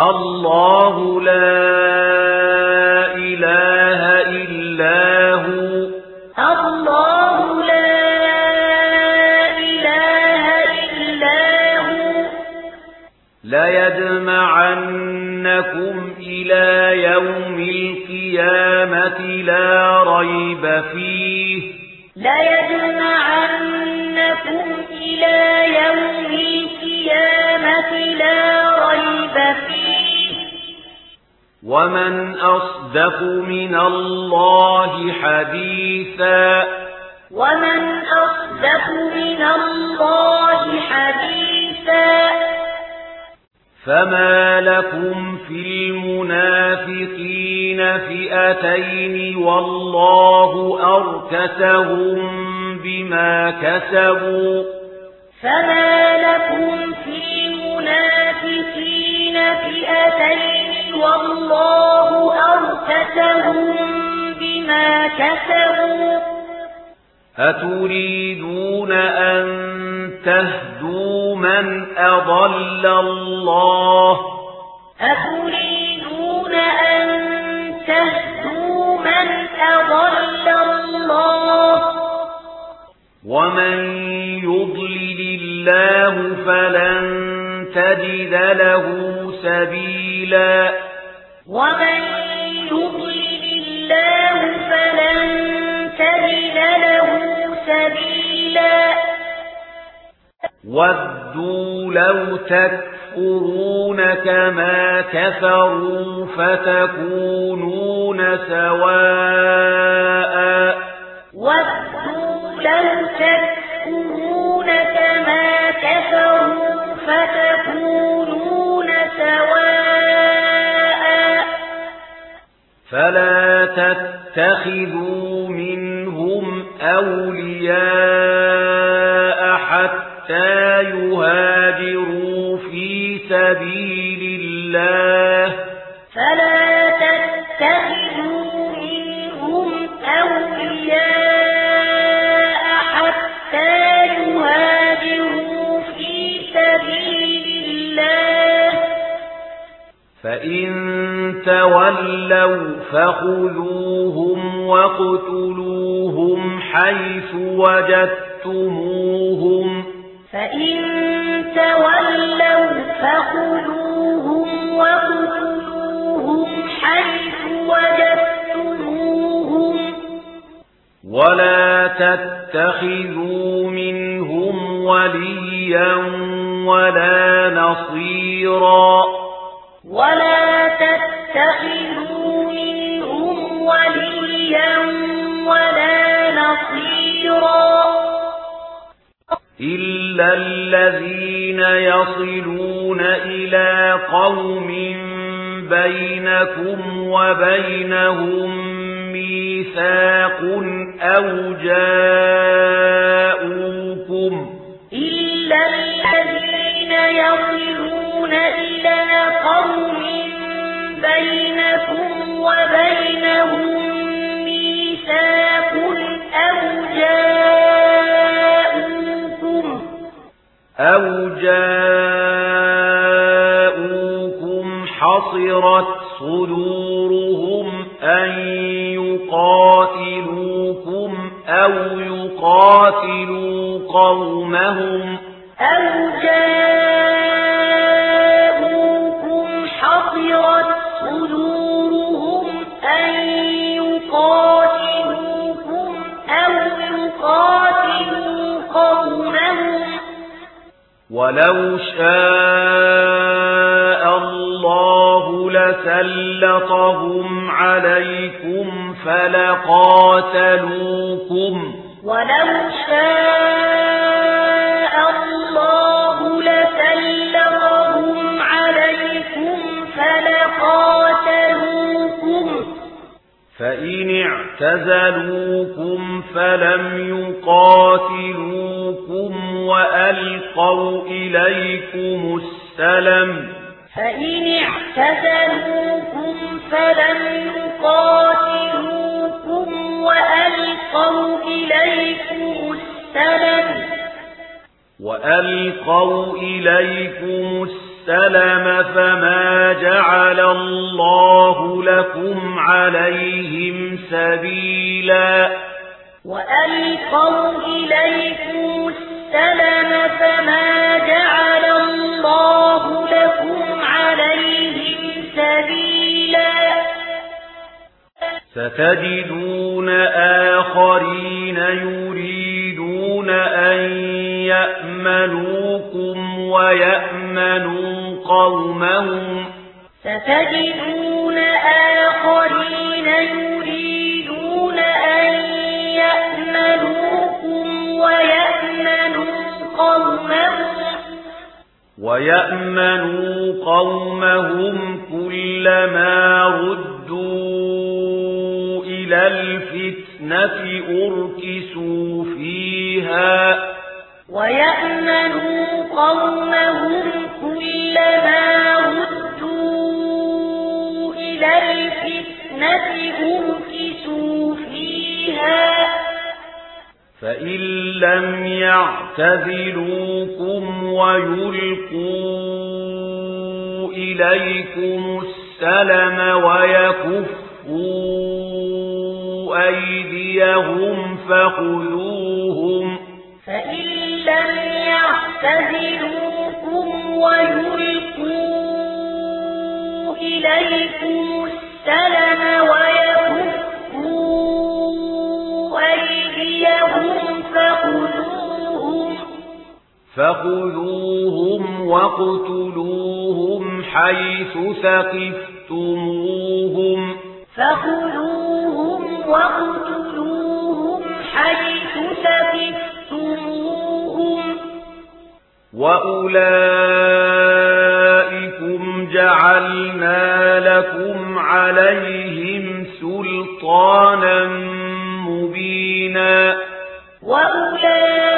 الله لا إله إلا هو الله لا إله إلا هو لا يجمعنكم إلى يوم القيامة لا ريب فيه لا يجمعنكم إلى يوم القيامة لا ومن أصدق من الله حديثا ومن أصدق من الله حديثا فما لكم في المنافقين فئتين والله أركسهم بما كسبوا فما لكم في المنافقين فئتين والله أركسهم بما كسبوا. أتريدون أن تهدوا من أضل الله؟ أتريدون أن تهدوا من أضل الله؟ ومن يضلل الله فلن تجد له سبيلا. الله فلن له سبيلا ودوا لو تكفرون كما كفروا فتكونون سواء فلا تتخذوا منهم أولياء حتى يهاجروا في سبيل الله تولوا فخذوهم واقتلوهم حيث وجدتموهم. فإن تولوا فخذوهم واقتلوهم حيث وجدتموهم. ولا تتخذوا منهم وليا ولا نصيرا. ولا تتخذوا منهم وليا ولا نصيرا إلا الذين يصلون إلى قوم بينكم وبينهم ميثاق أو جاءوكم إلا الذين يصلون إلى قوم بينكم وبينهم ميثاق أو جاءوكم أو جاءوكم حصرت صدورهم أن يقاتلوكم أو يقاتلوا قومهم أو جاءوكم ولو شاء الله لسلطهم عليكم فلقاتلوكم ولو شاء الله اعتزلوكم فلم يقاتلوكم وألقوا إليكم السلم فإن اعتزلوكم فلم يقاتلوكم وألقوا إليكم السلم وألقوا إليكم السلم السلم فما جعل الله لكم عليهم سبيلا. وألقوا إليكم السلم فما جعل الله لكم عليهم سبيلا. ستجدون آخرين يريدون أن يأمنوكم ويأمنون قومهم ستجدون آخرين يريدون أن يأمنوكم ويأمنوا قومهم. ويأمنوا قومهم كلما ردوا إلى الفتنة أركسوا فيها ويأمنوا قومهم إن لم يعتذلوكم ويلقوا إليكم السلم ويكفوا أيديهم فخذوهم فإن لم يعتذلوكم ويلقوا إليكم السلم ويكفوا أيديهم فخذوهم واقتلوهم حيث ثقفتموهم فخذوهم واقتلوهم حيث ثقفتموهم وأولئكم جعلنا لكم عليهم سلطانا مبينا وَأُولَٰئِكَ